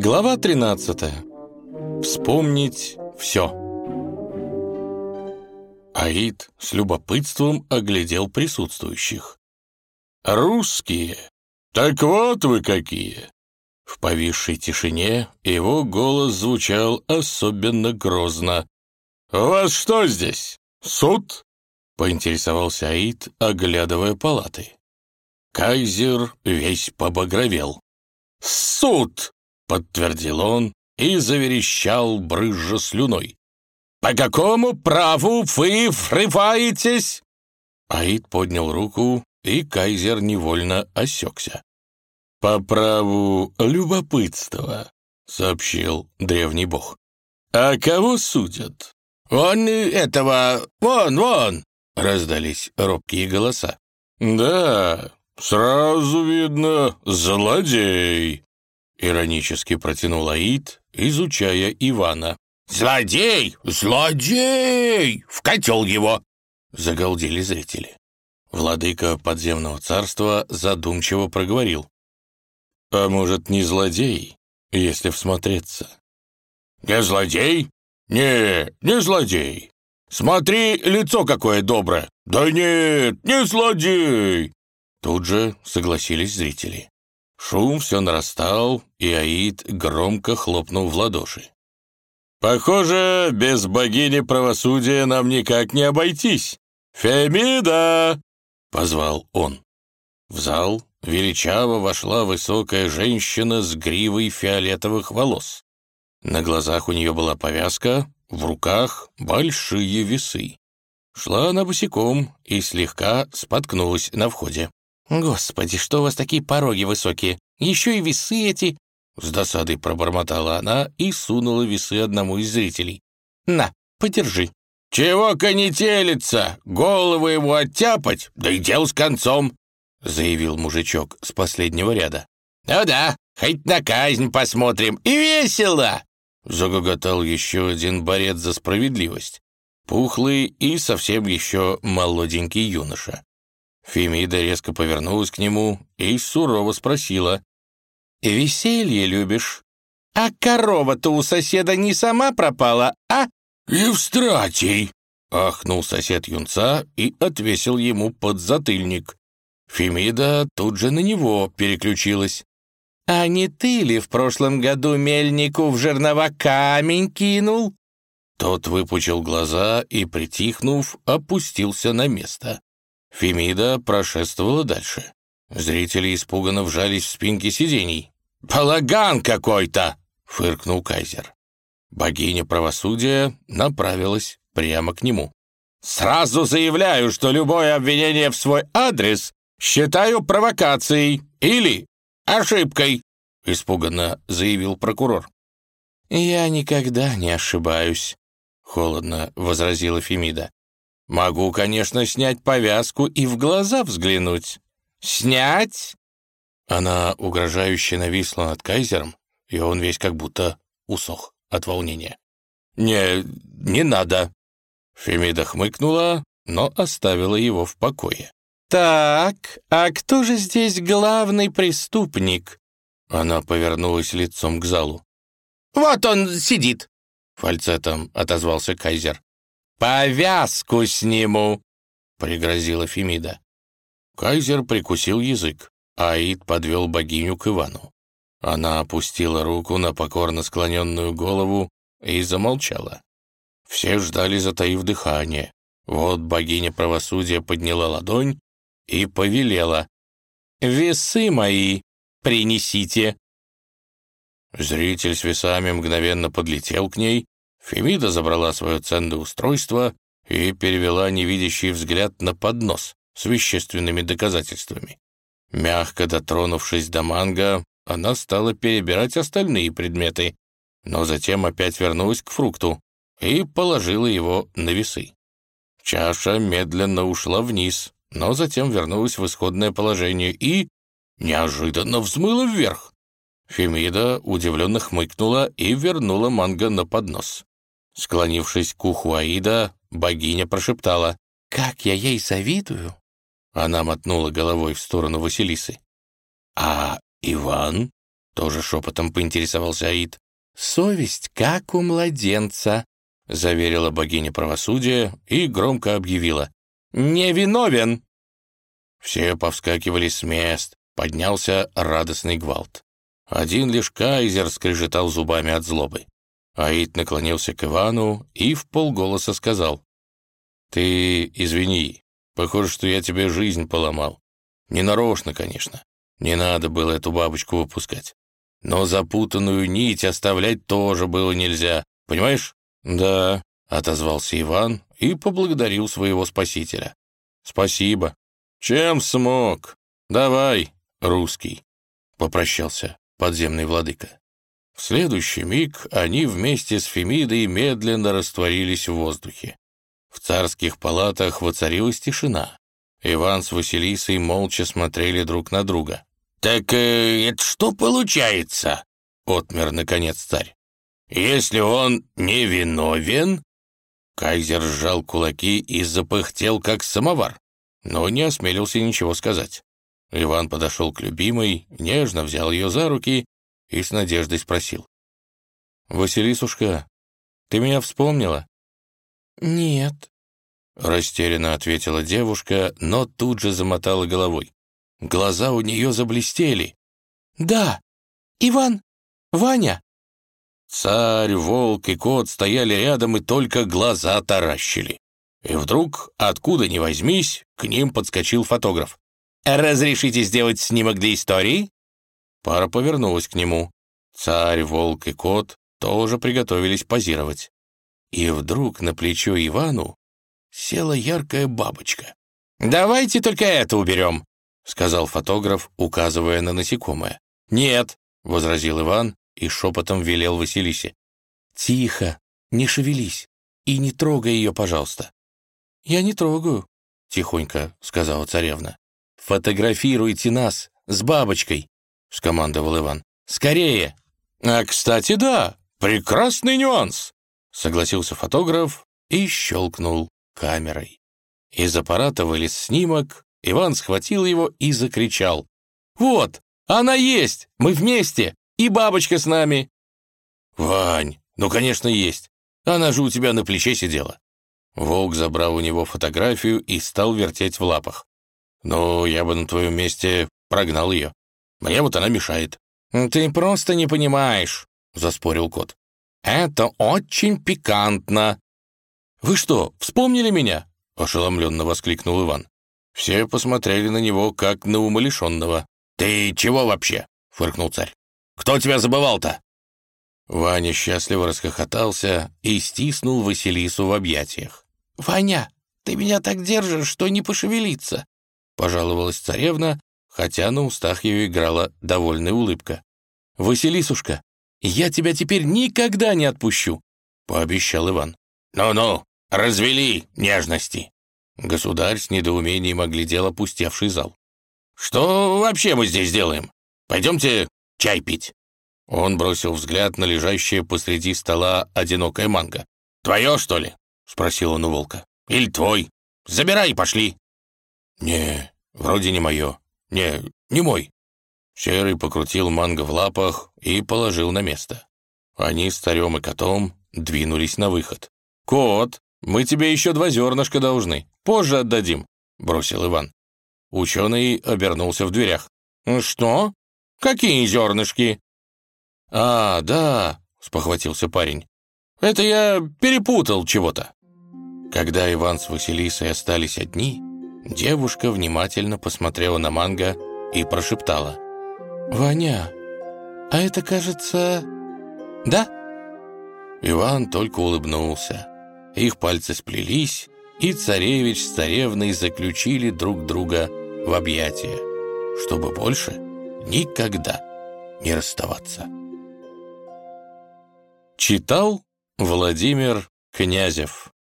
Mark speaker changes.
Speaker 1: Глава 13. Вспомнить все. Аид с любопытством оглядел присутствующих. «Русские? Так вот вы какие!» В повисшей тишине его голос звучал особенно грозно. «У вас что здесь? Суд?» — поинтересовался Аид, оглядывая палаты. Кайзер весь побагровел. «Суд!» — подтвердил он и заверещал, брызжа слюной. «По какому праву вы врываетесь?» Аид поднял руку, и кайзер невольно осекся. «По праву любопытства», — сообщил древний бог. «А кого судят?» «Вон этого, вон, вон!» — раздались робкие голоса. «Да, «Сразу видно, злодей!» — иронически протянул Аид, изучая Ивана. «Злодей! Злодей! В котел его!» — загалдели зрители. Владыка подземного царства задумчиво проговорил. «А может, не злодей, если всмотреться?» «Не злодей? Не, не злодей. Смотри, лицо какое доброе. Да нет, не злодей. Тут же согласились зрители. Шум все нарастал, и Аид громко хлопнул в ладоши. «Похоже, без богини правосудия нам никак не обойтись. Фемида!» — позвал он. В зал величаво вошла высокая женщина с гривой фиолетовых волос. На глазах у нее была повязка, в руках большие весы. Шла она босиком и слегка споткнулась на входе. «Господи, что у вас такие пороги высокие? Еще и весы эти!» С досадой пробормотала она и сунула весы одному из зрителей. «На, подержи». «Чего конетелиться? Голову его оттяпать? Да и дел с концом!» заявил мужичок с последнего ряда. «Ну да, хоть на казнь посмотрим, и весело!» загоготал еще один борец за справедливость. Пухлый и совсем еще молоденький юноша. Фемида резко повернулась к нему и сурово спросила. «Веселье любишь? А корова-то у соседа не сама пропала, а?» «Евстратий!» — ахнул сосед юнца и отвесил ему подзатыльник. Фемида тут же на него переключилась. «А не ты ли в прошлом году мельнику в жернова камень кинул?» Тот выпучил глаза и, притихнув, опустился на место. Фемида прошествовала дальше. Зрители испуганно вжались в спинки сидений. «Балаган какой-то!» — фыркнул Кайзер. Богиня правосудия направилась прямо к нему. «Сразу заявляю, что любое обвинение в свой адрес считаю провокацией или ошибкой», — испуганно заявил прокурор. «Я никогда не ошибаюсь», — холодно возразила Фемида. Могу, конечно, снять повязку и в глаза взглянуть. Снять? Она угрожающе нависла над кайзером, и он весь как будто усох от волнения. «Не, не надо!» Фемида хмыкнула, но оставила его в покое. «Так, а кто же здесь главный преступник?» Она повернулась лицом к залу. «Вот он сидит!» Фальцетом отозвался кайзер. «Повязку сниму!» — пригрозила Фемида. Кайзер прикусил язык, а Аид подвел богиню к Ивану. Она опустила руку на покорно склоненную голову и замолчала. Все ждали, затаив дыхание. Вот богиня правосудия подняла ладонь и повелела. «Весы мои принесите!» Зритель с весами мгновенно подлетел к ней Фемида забрала свое ценное устройство и перевела невидящий взгляд на поднос с вещественными доказательствами. Мягко дотронувшись до манго, она стала перебирать остальные предметы, но затем опять вернулась к фрукту и положила его на весы. Чаша медленно ушла вниз, но затем вернулась в исходное положение и неожиданно взмыла вверх. Фемида удивленно хмыкнула и вернула манго на поднос. Склонившись к уху Аида, богиня прошептала «Как я ей завидую!» Она мотнула головой в сторону Василисы. «А Иван?» — Тоже шепотом поинтересовался Аид. «Совесть, как у младенца», — заверила богиня правосудия и громко объявила. «Невиновен!» Все повскакивали с мест, поднялся радостный гвалт. Один лишь Кайзер скрежетал зубами от злобы. Аид наклонился к Ивану и в полголоса сказал. «Ты извини, похоже, что я тебе жизнь поломал. Ненарочно, конечно. Не надо было эту бабочку выпускать. Но запутанную нить оставлять тоже было нельзя. Понимаешь? Да, отозвался Иван и поблагодарил своего спасителя. Спасибо. Чем смог? Давай, русский. Попрощался подземный владыка. В следующий миг они вместе с Фемидой медленно растворились в воздухе. В царских палатах воцарилась тишина. Иван с Василисой молча смотрели друг на друга. «Так э, это что получается?» — отмер, наконец, царь. «Если он не виновен...» Кайзер сжал кулаки и запыхтел, как самовар, но не осмелился ничего сказать. Иван подошел к любимой, нежно взял ее за руки и с надеждой спросил. «Василисушка, ты меня вспомнила?»
Speaker 2: «Нет», —
Speaker 1: растерянно ответила девушка, но тут же замотала головой. Глаза у нее заблестели.
Speaker 2: «Да, Иван, Ваня».
Speaker 1: Царь, волк и кот стояли рядом и только глаза таращили. И вдруг, откуда ни возьмись, к ним подскочил фотограф. «Разрешите сделать снимок для истории?» Пара повернулась к нему. Царь, волк и кот тоже приготовились позировать. И вдруг на плечо Ивану села яркая бабочка. «Давайте только это уберем», — сказал фотограф, указывая на насекомое. «Нет», — возразил Иван и шепотом велел Василисе. «Тихо, не шевелись и не трогай ее, пожалуйста». «Я не трогаю», — тихонько сказала царевна. «Фотографируйте нас с бабочкой», — скомандовал Иван. «Скорее!» «А, кстати, да, прекрасный нюанс», — согласился фотограф и щелкнул камерой. Из аппарата вылез снимок, Иван схватил его и закричал. «Вот, она есть! Мы вместе! И бабочка с нами!» «Вань, ну, конечно, есть. Она же у тебя на плече сидела». Волк забрал у него фотографию и стал вертеть в лапах. «Ну, я бы на твоем месте прогнал ее. Мне вот она мешает». «Ты просто не понимаешь», — заспорил кот. «Это очень пикантно». «Вы что, вспомнили меня?» — ошеломленно воскликнул Иван. Все посмотрели на него, как на умалишенного. «Ты чего вообще?» — фыркнул царь. «Кто тебя забывал-то?» Ваня счастливо расхохотался и стиснул Василису в объятиях.
Speaker 2: «Ваня, ты меня так держишь, что не пошевелиться!»
Speaker 1: — пожаловалась царевна, хотя на устах ее играла довольная улыбка. «Василисушка, я тебя теперь никогда не отпущу!» — пообещал Иван. «Ну-ну, развели нежности!» Государь с недоумением оглядел опустевший зал. «Что вообще мы здесь делаем? Пойдемте чай пить». Он бросил взгляд на лежащее посреди стола одинокое манго. «Твое, что ли?» — спросил он у волка. «Или твой? Забирай и пошли». «Не, вроде не мое. Не, не мой». Серый покрутил манго в лапах и положил на место. Они с царем и котом двинулись на выход. «Кот, мы тебе еще два зернышка должны. Позже отдадим», — бросил Иван. Ученый обернулся в дверях. «Что? Какие зернышки?» «А, да», — спохватился парень. «Это я перепутал чего-то». Когда Иван с Василисой остались одни, девушка внимательно посмотрела на манго и прошептала.
Speaker 2: «Ваня, а это, кажется...» «Да?»
Speaker 1: Иван только улыбнулся. Их пальцы сплелись, и царевич с царевной заключили друг друга в объятия, чтобы больше никогда не расставаться. Читал Владимир Князев